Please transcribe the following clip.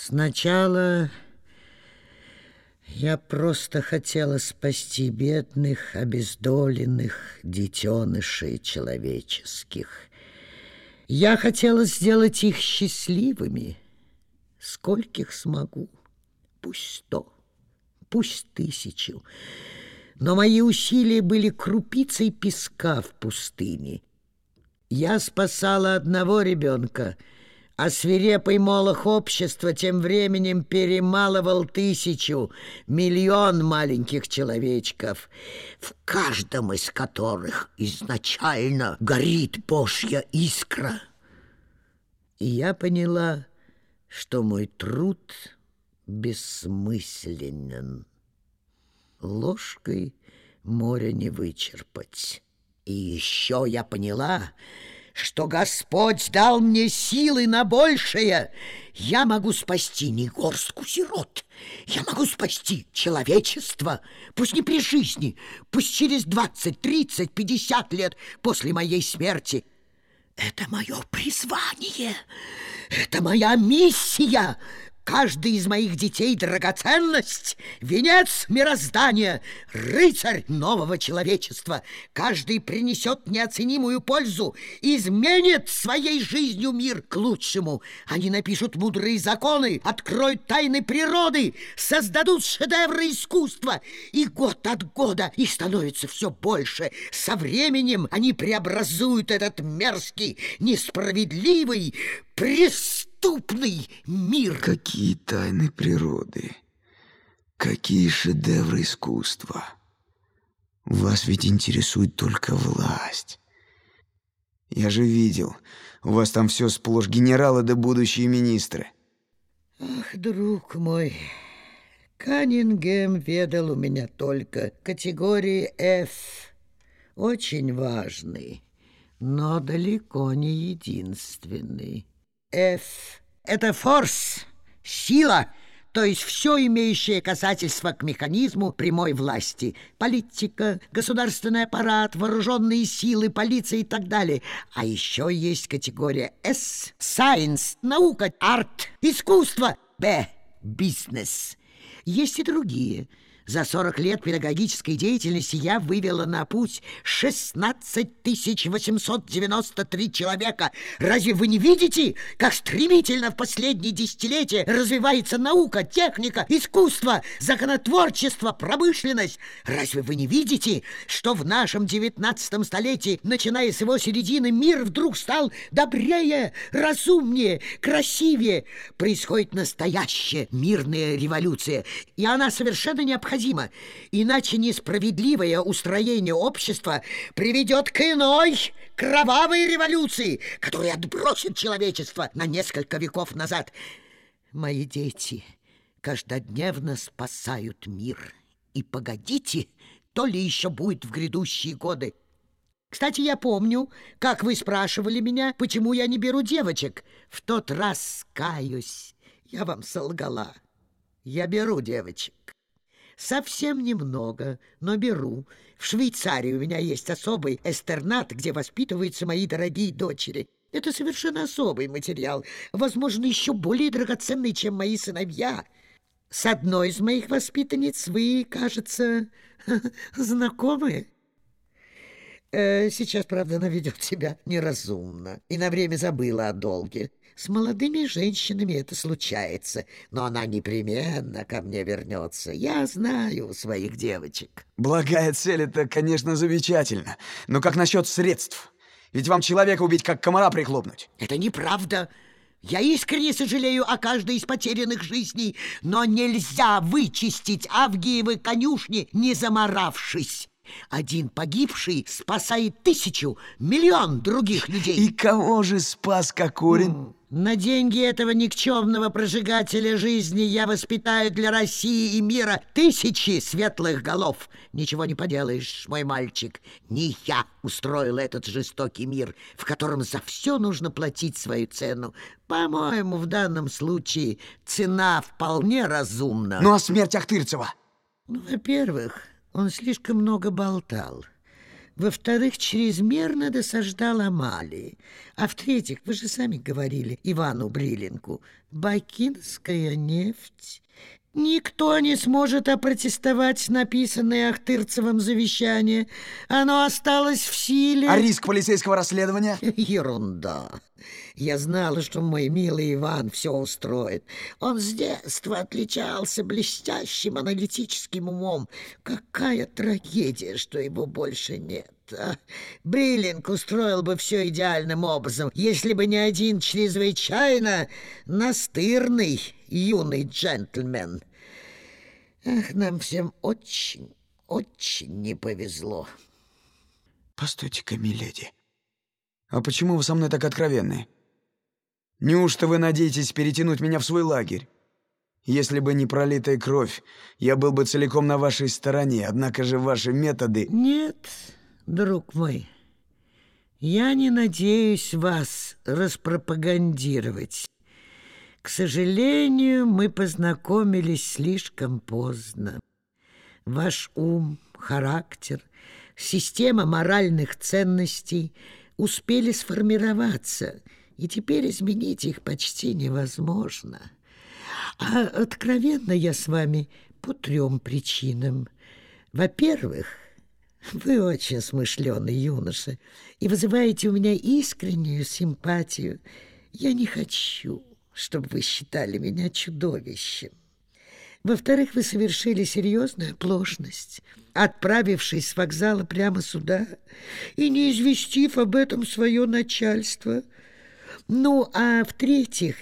Сначала я просто хотела спасти бедных, обездоленных детенышей человеческих. Я хотела сделать их счастливыми, скольких смогу. Пусть сто, пусть тысячу. Но мои усилия были крупицей песка в пустыне. Я спасала одного ребенка — а свирепый молох общества тем временем перемалывал тысячу, миллион маленьких человечков, в каждом из которых изначально горит Божья искра. И я поняла, что мой труд бессмысленен. Ложкой моря не вычерпать. И еще я поняла, что Господь дал мне силы на большее. Я могу спасти не горстку сирот, я могу спасти человечество, пусть не при жизни, пусть через двадцать, тридцать, пятьдесят лет после моей смерти. Это мое призвание, это моя миссия — Каждый из моих детей — драгоценность, венец мироздания, рыцарь нового человечества. Каждый принесет неоценимую пользу, изменит своей жизнью мир к лучшему. Они напишут мудрые законы, откроют тайны природы, создадут шедевры искусства. И год от года их становится все больше. Со временем они преобразуют этот мерзкий, несправедливый, преступный, преступный мир. Какие тайны природы, какие шедевры искусства. Вас ведь интересует только власть. Я же видел, у вас там все сплошь генералы да будущие министры. Ах, друг мой, Каннингем ведал у меня только категории F, очень важный, но далеко не единственный. F — это форс, сила, то есть все имеющее касательство к механизму прямой власти. Политика, государственный аппарат, вооруженные силы, полиция и так далее. А еще есть категория S — science, наука, арт, искусство. B — бизнес. Есть и другие — за 40 лет педагогической деятельности я вывела на путь 16 893 человека. Разве вы не видите, как стремительно в последние десятилетия развивается наука, техника, искусство, законотворчество, промышленность? Разве вы не видите, что в нашем 19 столетии, начиная с его середины, мир вдруг стал добрее, разумнее, красивее? Происходит настоящая мирная революция, и она совершенно необходима необходимо, иначе несправедливое устроение общества приведет к иной кровавой революции, которая отбросит человечество на несколько веков назад. Мои дети каждодневно спасают мир. И погодите, то ли еще будет в грядущие годы. Кстати, я помню, как вы спрашивали меня, почему я не беру девочек. В тот раз, каюсь, я вам солгала. Я беру девочек. Совсем немного, но беру. В Швейцарии у меня есть особый эстернат, где воспитываются мои дорогие дочери. Это совершенно особый материал, возможно, еще более драгоценный, чем мои сыновья. С одной из моих воспитанниц вы, кажется, знакомы. Э, сейчас, правда, она ведет себя неразумно и на время забыла о долге. С молодыми женщинами это случается, но она непременно ко мне вернется. Я знаю своих девочек. Благая цель — это, конечно, замечательно. Но как насчет средств? Ведь вам человека убить, как комара прихлопнуть. Это неправда. Я искренне сожалею о каждой из потерянных жизней, но нельзя вычистить Авгиевы конюшни, не заморавшись. Один погибший спасает тысячу, миллион других людей. И кого же спас Кокорин? На деньги этого никчемного прожигателя жизни я воспитаю для России и мира тысячи светлых голов. Ничего не поделаешь, мой мальчик. Не я устроил этот жестокий мир, в котором за все нужно платить свою цену. По-моему, в данном случае цена вполне разумна. Ну а смерть Ахтырцева? Ну, во-первых, он слишком много болтал. Во-вторых, чрезмерно досаждал Амалии. А в-третьих, вы же сами говорили Ивану Брилинку, бакинская нефть Никто не сможет опротестовать написанное Ахтырцевым завещание. Оно осталось в силе. А риск полицейского расследования? Ерунда. Я знала, что мой милый Иван все устроит. Он с детства отличался блестящим аналитическим умом. Какая трагедия, что его больше нет. А? Бриллинг устроил бы все идеальным образом, если бы не один чрезвычайно настырный юный джентльмен. Ах, нам всем очень, очень не повезло. Постойте-ка, миледи. А почему вы со мной так откровенны? Неужто вы надеетесь перетянуть меня в свой лагерь? Если бы не пролитая кровь, я был бы целиком на вашей стороне, однако же ваши методы... Нет, друг мой, я не надеюсь вас распропагандировать. К сожалению, мы познакомились слишком поздно. Ваш ум, характер, система моральных ценностей успели сформироваться, и теперь изменить их почти невозможно. А откровенно я с вами по трем причинам. Во-первых, вы очень смышленый юноша и вызываете у меня искреннюю симпатию. Я не хочу, чтобы вы считали меня чудовищем. Во-вторых, вы совершили серьезную оплошность, отправившись с вокзала прямо сюда и не известив об этом свое начальство. Ну, а в-третьих,